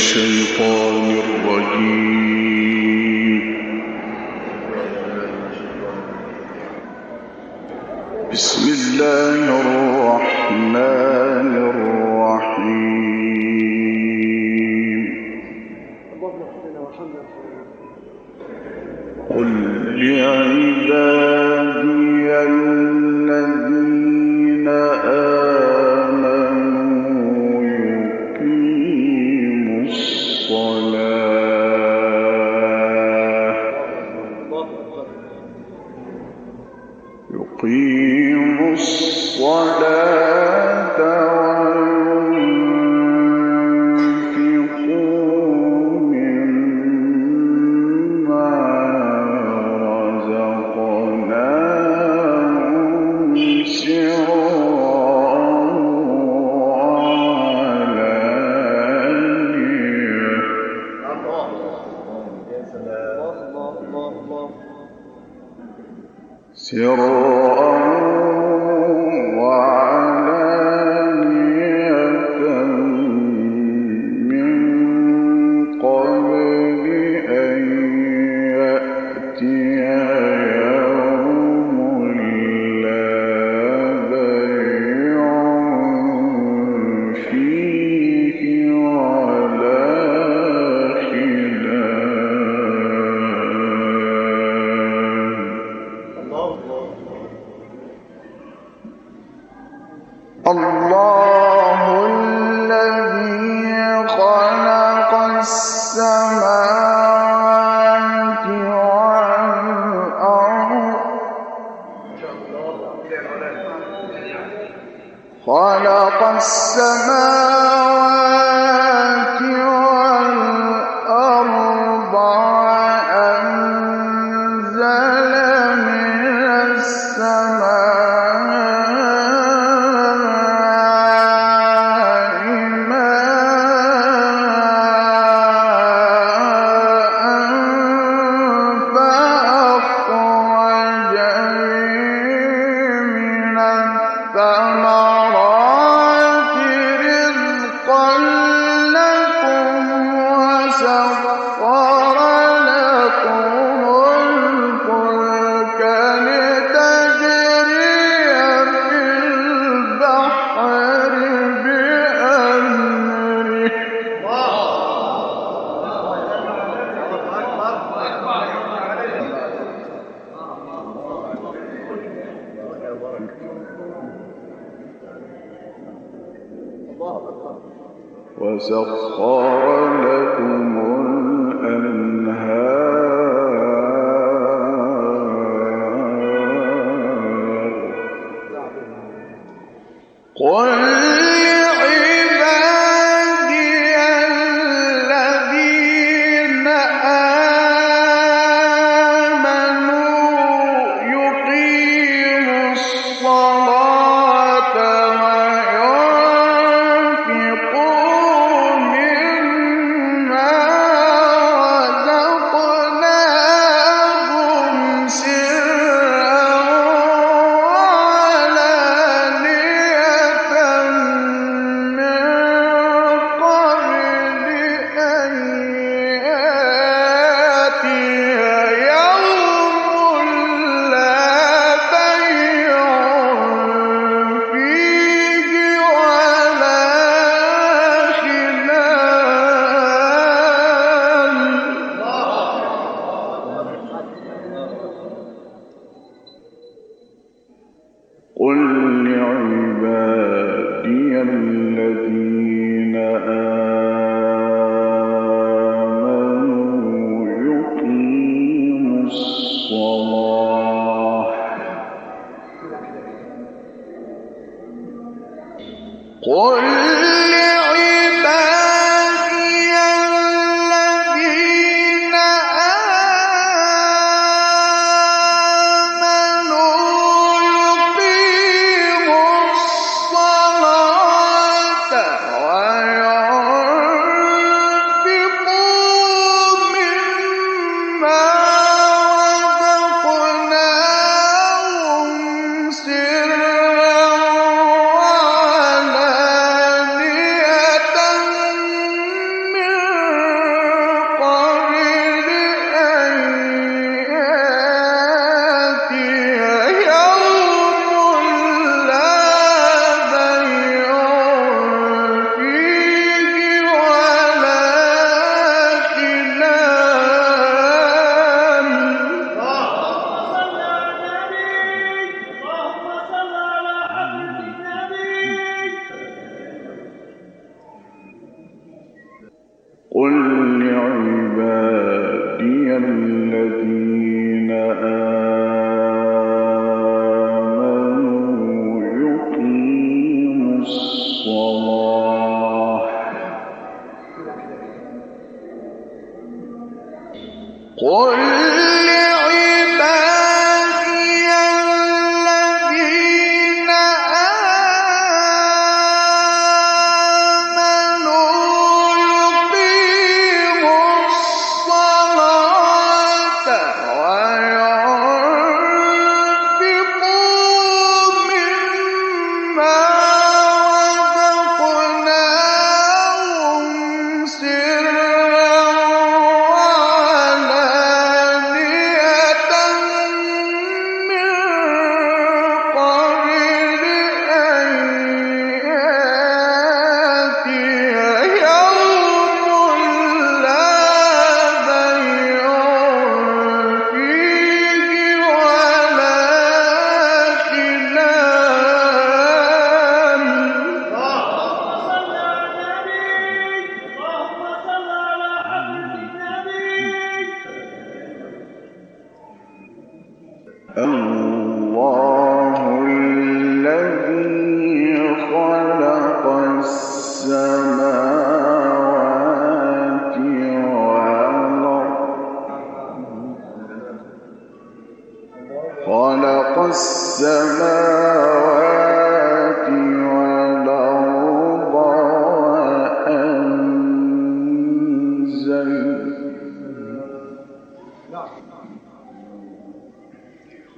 الشيطان ثمرات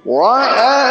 وأنزل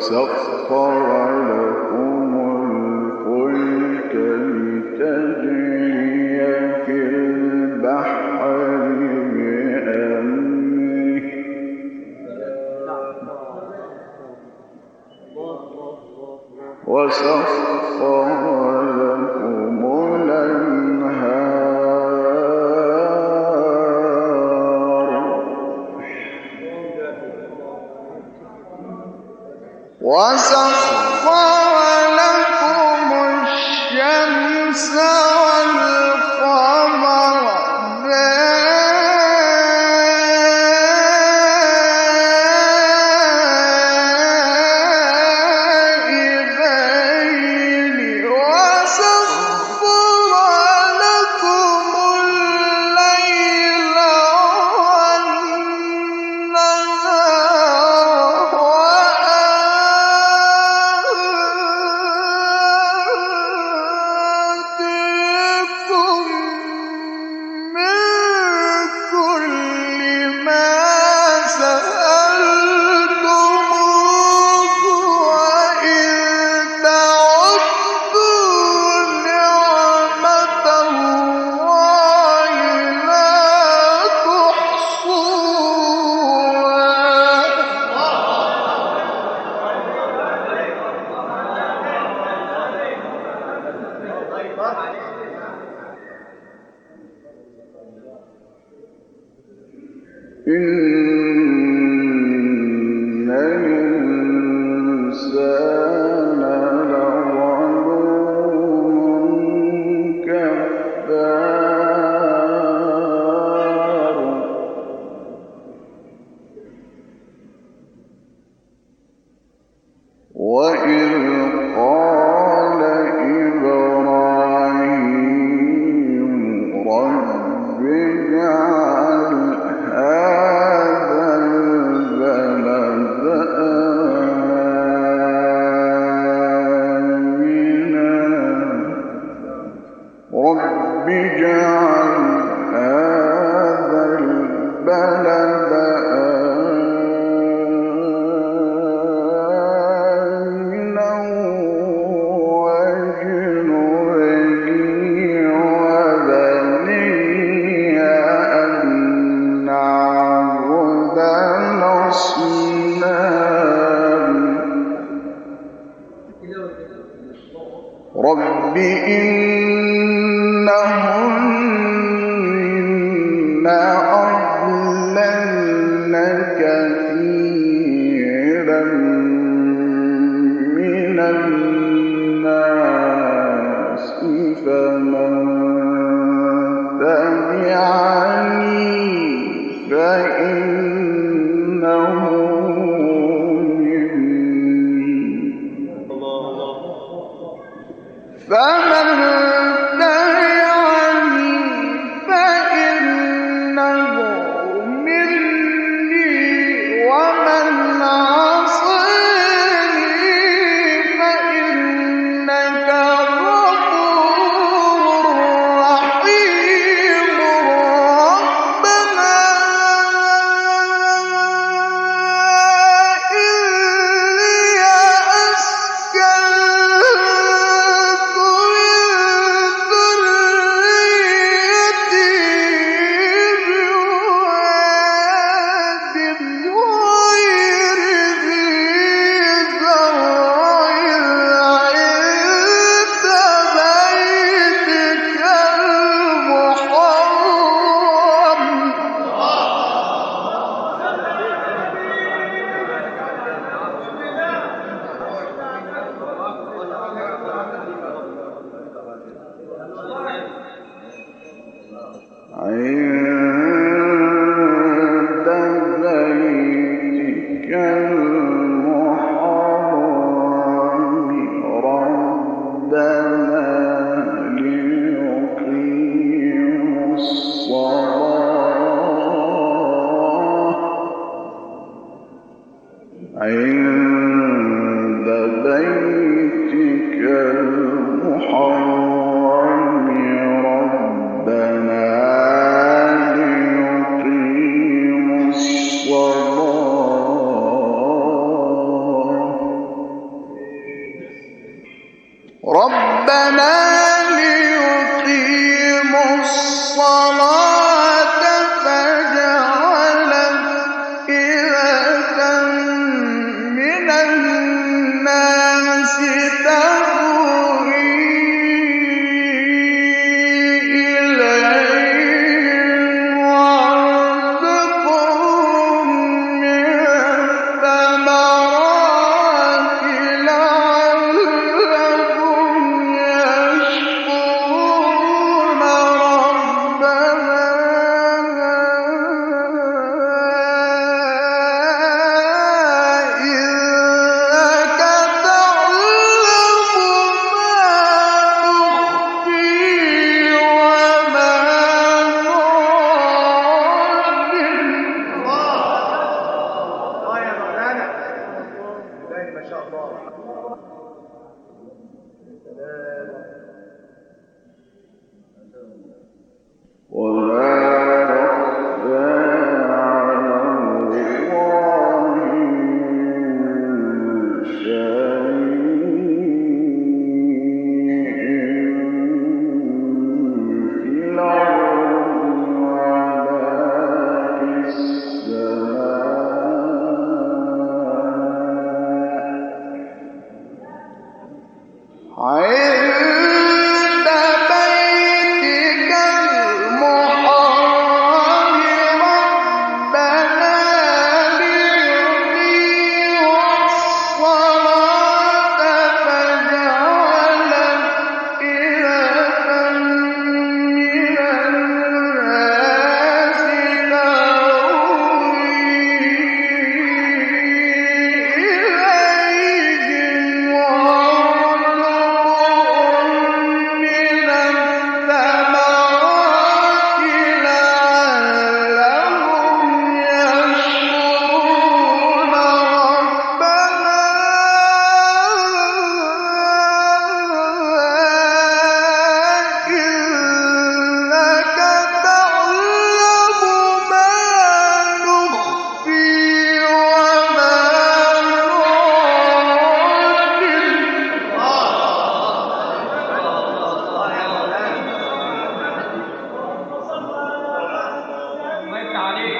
وسخر لكم وإذ رب إنهن تعالی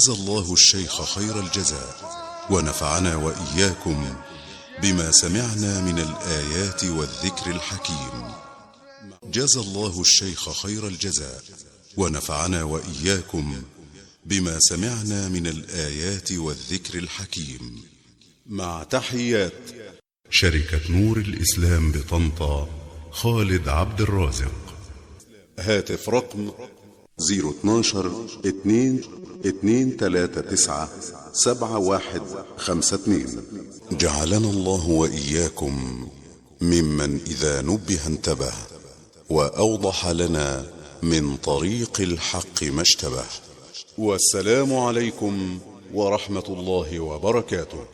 جزى الله الشيخ خير الجزاء ونفعنا وإياكم بما سمعنا من الآيات والذكر الحكيم. جزى الله الشيخ خير الجزاء ونفعنا وإياكم بما سمعنا من الآيات والذكر الحكيم. مع تحيات. شركة نور الإسلام بطنطا خالد عبد الرازق. هاتف رقم 012 2 2 3 9 7 1 5 2 جعلنا الله وإياكم ممن إذا نبه انتبه وأوضح لنا من طريق الحق ما اشتبه. والسلام عليكم ورحمة الله وبركاته.